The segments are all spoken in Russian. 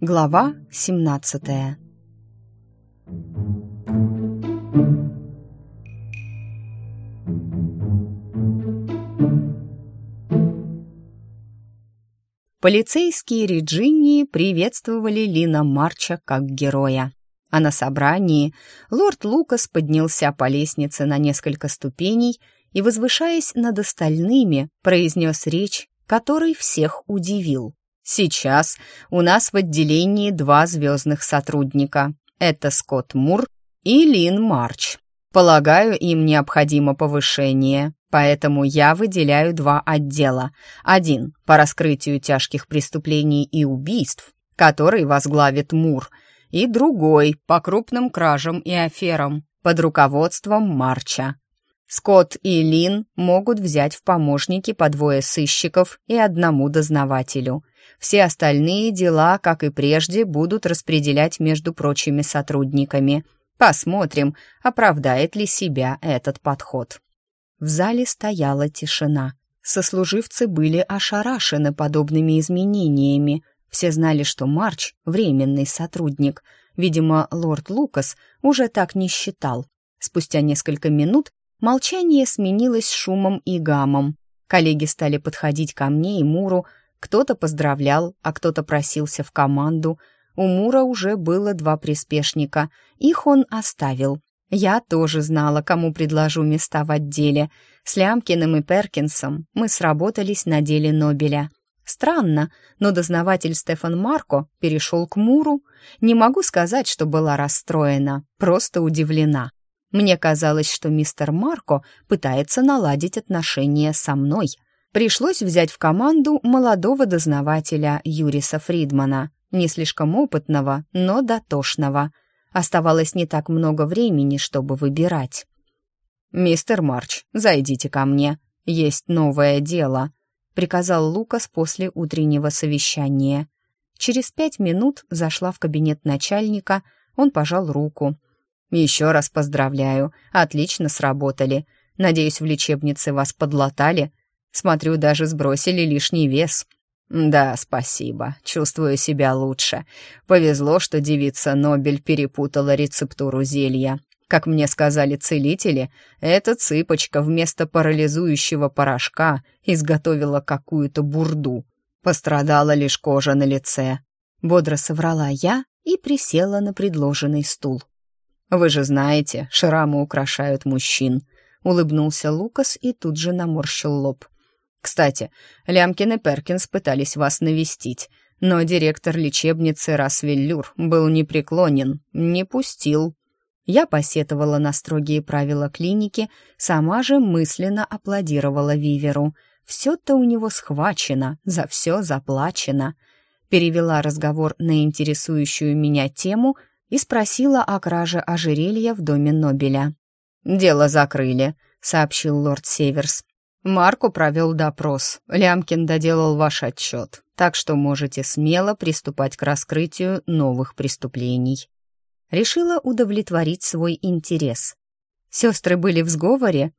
Глава 17 Полицейские Реджинии приветствовали Лина Марча как героя. А на собрании лорд Лукас поднялся по лестнице на несколько ступеней и, возвышаясь над остальными, произнес речь, который всех удивил. «Сейчас у нас в отделении два звездных сотрудника. Это Скотт Мур и Лин Марч. Полагаю, им необходимо повышение, поэтому я выделяю два отдела. Один по раскрытию тяжких преступлений и убийств, который возглавит Мур, и другой по крупным кражам и аферам под руководством Марча. Скотт и Лин могут взять в помощники по двое сыщиков и одному дознавателю. Все остальные дела, как и прежде, будут распределять между прочими сотрудниками. Посмотрим, оправдает ли себя этот подход. В зале стояла тишина. Сослуживцы были ошарашены подобными изменениями. Все знали, что Марч — временный сотрудник. Видимо, лорд Лукас уже так не считал. Спустя несколько минут Молчание сменилось шумом и гамом. Коллеги стали подходить ко мне и Муру. Кто-то поздравлял, а кто-то просился в команду. У Мура уже было два приспешника. Их он оставил. Я тоже знала, кому предложу места в отделе. С Лямкиным и Перкинсом мы сработались на деле Нобеля. Странно, но дознаватель Стефан Марко перешел к Муру. Не могу сказать, что была расстроена, просто удивлена. Мне казалось, что мистер Марко пытается наладить отношения со мной. Пришлось взять в команду молодого дознавателя Юриса Фридмана, не слишком опытного, но дотошного. Оставалось не так много времени, чтобы выбирать. «Мистер Марч, зайдите ко мне. Есть новое дело», — приказал Лукас после утреннего совещания. Через пять минут зашла в кабинет начальника, он пожал руку — «Еще раз поздравляю. Отлично сработали. Надеюсь, в лечебнице вас подлатали. Смотрю, даже сбросили лишний вес». «Да, спасибо. Чувствую себя лучше. Повезло, что девица Нобель перепутала рецептуру зелья. Как мне сказали целители, эта цыпочка вместо парализующего порошка изготовила какую-то бурду. Пострадала лишь кожа на лице». Бодро соврала я и присела на предложенный стул. «Вы же знаете, шрамы украшают мужчин», — улыбнулся Лукас и тут же наморщил лоб. «Кстати, Лямкин и Перкинс пытались вас навестить, но директор лечебницы Расвеллюр был непреклонен, не пустил». Я посетовала на строгие правила клиники, сама же мысленно аплодировала Виверу. Все-то у него схвачено, за все заплачено. Перевела разговор на интересующую меня тему — и спросила о краже ожерелья в доме Нобеля. «Дело закрыли», — сообщил лорд Северс. «Марко провел допрос. Лямкин доделал ваш отчет, так что можете смело приступать к раскрытию новых преступлений». Решила удовлетворить свой интерес. Сестры были в сговоре?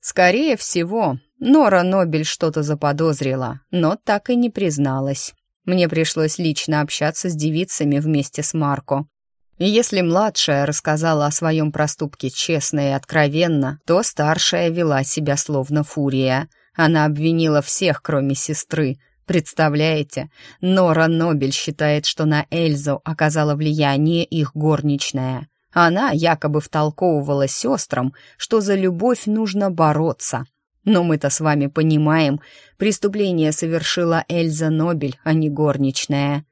Скорее всего, Нора Нобель что-то заподозрила, но так и не призналась. Мне пришлось лично общаться с девицами вместе с Марко. И если младшая рассказала о своем проступке честно и откровенно, то старшая вела себя словно фурия. Она обвинила всех, кроме сестры. Представляете, Нора Нобель считает, что на Эльзу оказала влияние их горничная. Она якобы втолковывала сестрам, что за любовь нужно бороться. Но мы-то с вами понимаем, преступление совершила Эльза Нобель, а не горничная.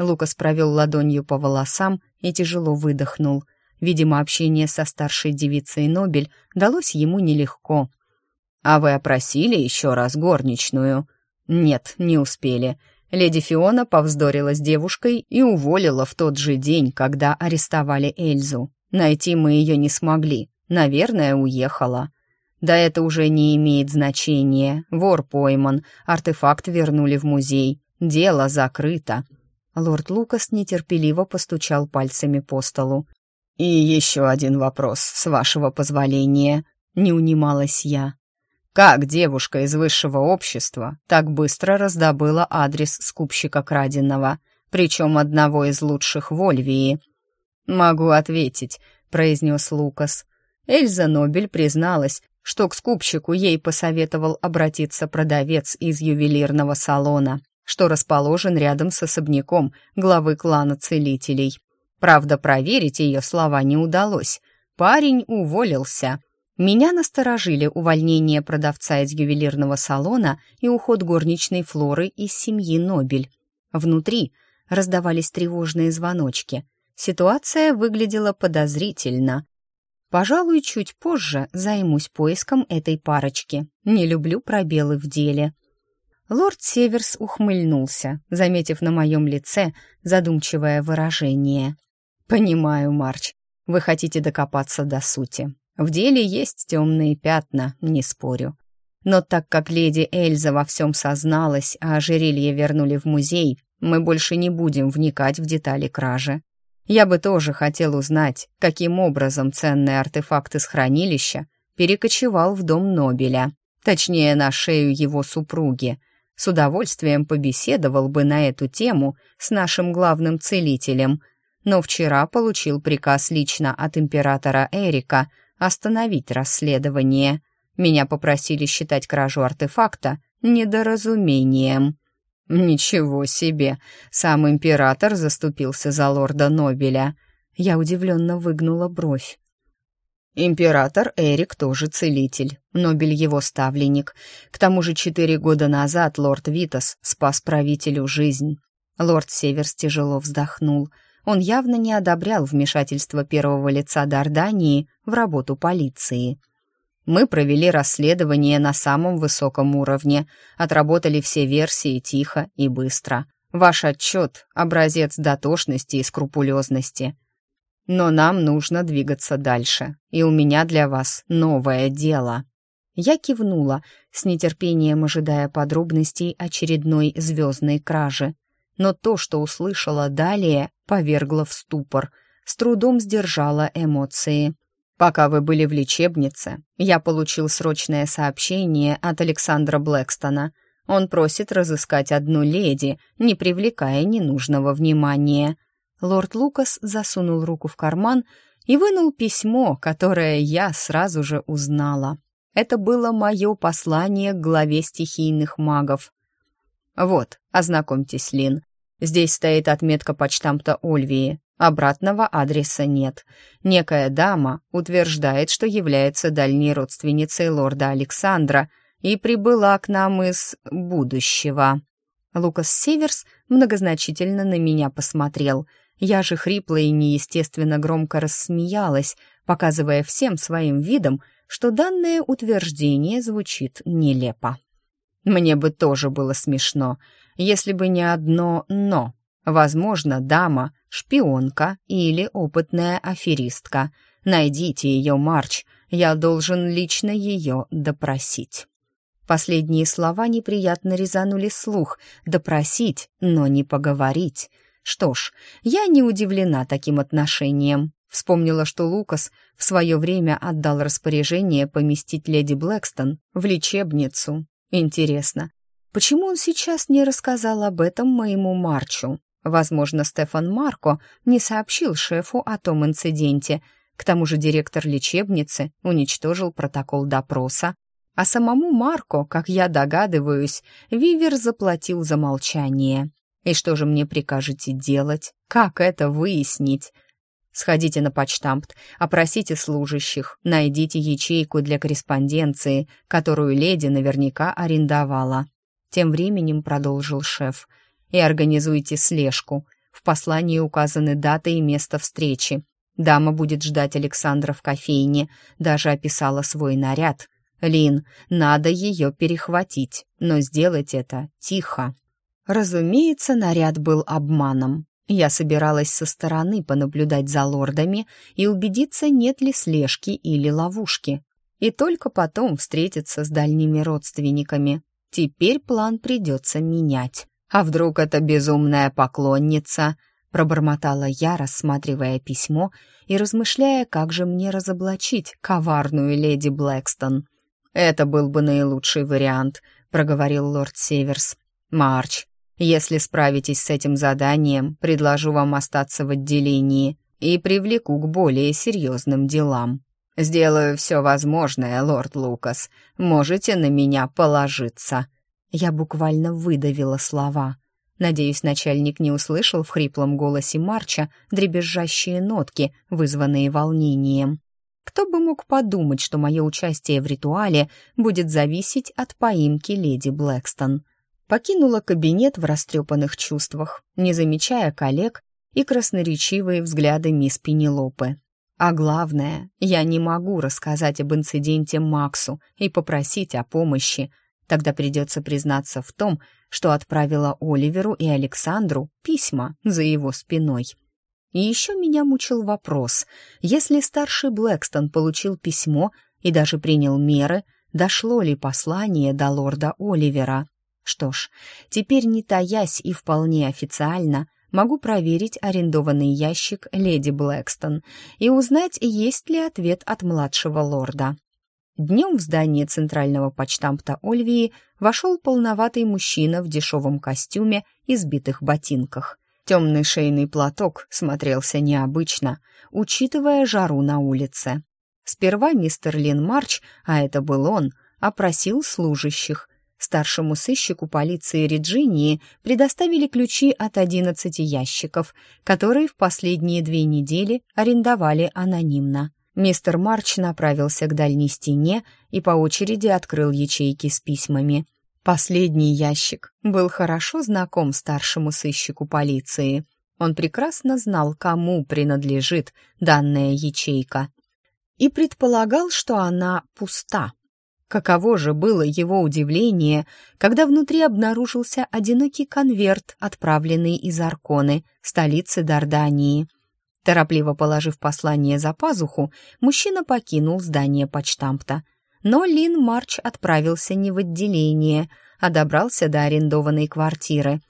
Лукас провел ладонью по волосам и тяжело выдохнул. Видимо, общение со старшей девицей Нобель далось ему нелегко. «А вы опросили еще раз горничную?» «Нет, не успели. Леди Фиона повздорила с девушкой и уволила в тот же день, когда арестовали Эльзу. Найти мы ее не смогли. Наверное, уехала. Да это уже не имеет значения. Вор пойман, артефакт вернули в музей. Дело закрыто. Лорд Лукас нетерпеливо постучал пальцами по столу. «И еще один вопрос, с вашего позволения», — не унималась я. Как девушка из высшего общества так быстро раздобыла адрес скупщика краденого, причем одного из лучших в Ольвии? «Могу ответить», — произнес Лукас. Эльза Нобель призналась, что к скупщику ей посоветовал обратиться продавец из ювелирного салона, что расположен рядом с особняком главы клана целителей. Правда, проверить ее слова не удалось. Парень уволился. Меня насторожили увольнение продавца из ювелирного салона и уход горничной Флоры из семьи Нобель. Внутри раздавались тревожные звоночки. Ситуация выглядела подозрительно. Пожалуй, чуть позже займусь поиском этой парочки. Не люблю пробелы в деле. Лорд Северс ухмыльнулся, заметив на моем лице задумчивое выражение. «Понимаю, Марч, вы хотите докопаться до сути. В деле есть темные пятна, не спорю. Но так как леди Эльза во всем созналась, а ожерелье вернули в музей, мы больше не будем вникать в детали кражи. Я бы тоже хотел узнать, каким образом ценный артефакт из хранилища перекочевал в дом Нобеля, точнее, на шею его супруги. С удовольствием побеседовал бы на эту тему с нашим главным целителем, но вчера получил приказ лично от императора Эрика остановить расследование. Меня попросили считать кражу артефакта недоразумением. «Ничего себе! Сам император заступился за лорда Нобеля!» Я удивленно выгнула бровь. Император Эрик тоже целитель, Нобель его ставленник. К тому же четыре года назад лорд Витас спас правителю жизнь. Лорд Северс тяжело вздохнул. Он явно не одобрял вмешательство первого лица Дардании в работу полиции. Мы провели расследование на самом высоком уровне, отработали все версии тихо и быстро. Ваш отчет — образец дотошности и скрупулезности. Но нам нужно двигаться дальше, и у меня для вас новое дело». Я кивнула, с нетерпением ожидая подробностей очередной звездной кражи. Но то, что услышала далее, повергло в ступор, с трудом сдержала эмоции. Пока вы были в лечебнице, я получил срочное сообщение от Александра Блэкстона. Он просит разыскать одну леди, не привлекая ненужного внимания. Лорд Лукас засунул руку в карман и вынул письмо, которое я сразу же узнала. Это было мое послание к главе стихийных магов. «Вот, ознакомьтесь, Лин. Здесь стоит отметка почтамта Ольвии. Обратного адреса нет. Некая дама утверждает, что является дальней родственницей лорда Александра и прибыла к нам из будущего. Лукас Северс многозначительно на меня посмотрел. Я же хрипло и неестественно громко рассмеялась, показывая всем своим видом, что данное утверждение звучит нелепо. Мне бы тоже было смешно, если бы не одно «но». Возможно, дама — шпионка или опытная аферистка. Найдите ее, Марч, я должен лично ее допросить. Последние слова неприятно резанули слух. Допросить, но не поговорить. Что ж, я не удивлена таким отношением. Вспомнила, что Лукас в свое время отдал распоряжение поместить леди Блэкстон в лечебницу. Интересно, почему он сейчас не рассказал об этом моему Марчу? Возможно, Стефан Марко не сообщил шефу о том инциденте. К тому же директор лечебницы уничтожил протокол допроса. А самому Марко, как я догадываюсь, Вивер заплатил за молчание. И что же мне прикажете делать? Как это выяснить? Сходите на почтамт, опросите служащих, найдите ячейку для корреспонденции, которую леди наверняка арендовала. Тем временем продолжил шеф — и организуйте слежку. В послании указаны дата и место встречи. Дама будет ждать Александра в кофейне, даже описала свой наряд. Лин, надо ее перехватить, но сделать это тихо. Разумеется, наряд был обманом. Я собиралась со стороны понаблюдать за лордами и убедиться, нет ли слежки или ловушки. И только потом встретиться с дальними родственниками. Теперь план придется менять. А вдруг это безумная поклонница? Пробормотала я, рассматривая письмо и размышляя, как же мне разоблачить коварную леди Блэкстон. Это был бы наилучший вариант, проговорил лорд Северс. Марч, если справитесь с этим заданием, предложу вам остаться в отделении и привлеку к более серьезным делам. Сделаю все возможное, лорд Лукас. Можете на меня положиться. Я буквально выдавила слова. Надеюсь, начальник не услышал в хриплом голосе Марча дребезжащие нотки, вызванные волнением. Кто бы мог подумать, что мое участие в ритуале будет зависеть от поимки леди Блэкстон покинула кабинет в растрепанных чувствах, не замечая коллег и красноречивые взгляды мисс Пенелопы. А главное, я не могу рассказать об инциденте Максу и попросить о помощи. Тогда придется признаться в том, что отправила Оливеру и Александру письма за его спиной. И еще меня мучил вопрос, если старший Блэкстон получил письмо и даже принял меры, дошло ли послание до лорда Оливера. Что ж, теперь не таясь и вполне официально могу проверить арендованный ящик леди Блэкстон и узнать, есть ли ответ от младшего лорда. Днем в здание центрального почтамта Ольвии вошел полноватый мужчина в дешевом костюме и сбитых ботинках. Темный шейный платок смотрелся необычно, учитывая жару на улице. Сперва мистер Лин Марч, а это был он, опросил служащих, Старшему сыщику полиции Реджинии предоставили ключи от 11 ящиков, которые в последние две недели арендовали анонимно. Мистер Марч направился к дальней стене и по очереди открыл ячейки с письмами. Последний ящик был хорошо знаком старшему сыщику полиции. Он прекрасно знал, кому принадлежит данная ячейка, и предполагал, что она пуста. Каково же было его удивление, когда внутри обнаружился одинокий конверт, отправленный из Арконы, столицы Дардании. Торопливо положив послание за пазуху, мужчина покинул здание почтамта. Но Лин Марч отправился не в отделение, а добрался до арендованной квартиры.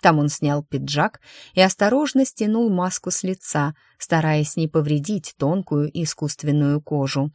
Там он снял пиджак и осторожно стянул маску с лица, стараясь не повредить тонкую искусственную кожу.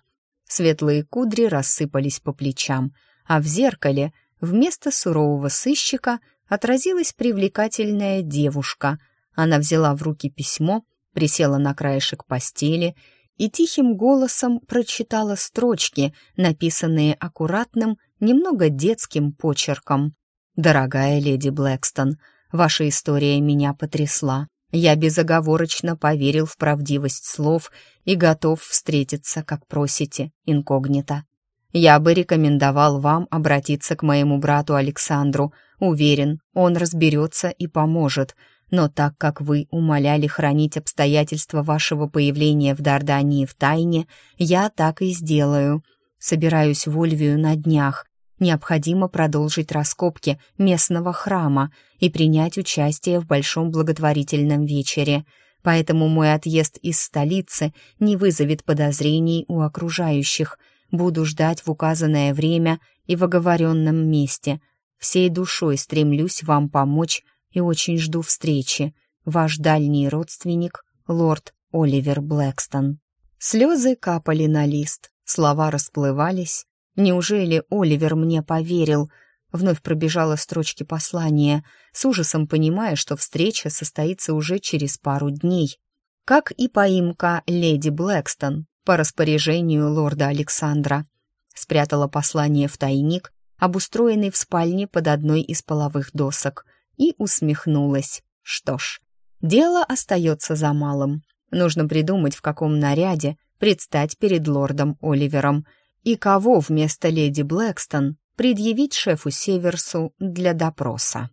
Светлые кудри рассыпались по плечам, а в зеркале вместо сурового сыщика отразилась привлекательная девушка. Она взяла в руки письмо, присела на краешек постели и тихим голосом прочитала строчки, написанные аккуратным, немного детским почерком. «Дорогая леди Блэкстон, ваша история меня потрясла. Я безоговорочно поверил в правдивость слов и готов встретиться, как просите, инкогнито. Я бы рекомендовал вам обратиться к моему брату Александру. Уверен, он разберется и поможет. Но так как вы умоляли хранить обстоятельства вашего появления в Дардании в тайне, я так и сделаю. Собираюсь в Ольвию на днях необходимо продолжить раскопки местного храма и принять участие в большом благотворительном вечере, поэтому мой отъезд из столицы не вызовет подозрений у окружающих. Буду ждать в указанное время и в оговоренном месте. Всей душой стремлюсь вам помочь и очень жду встречи. Ваш дальний родственник, лорд Оливер Блэкстон. Слезы капали на лист, слова расплывались, Неужели Оливер мне поверил? Вновь пробежала строчки послания, с ужасом понимая, что встреча состоится уже через пару дней. Как и поимка леди Блэкстон по распоряжению лорда Александра. Спрятала послание в тайник, обустроенный в спальне под одной из половых досок, и усмехнулась. Что ж, дело остается за малым. Нужно придумать, в каком наряде предстать перед лордом Оливером — и кого вместо леди Блэкстон предъявить шефу Северсу для допроса.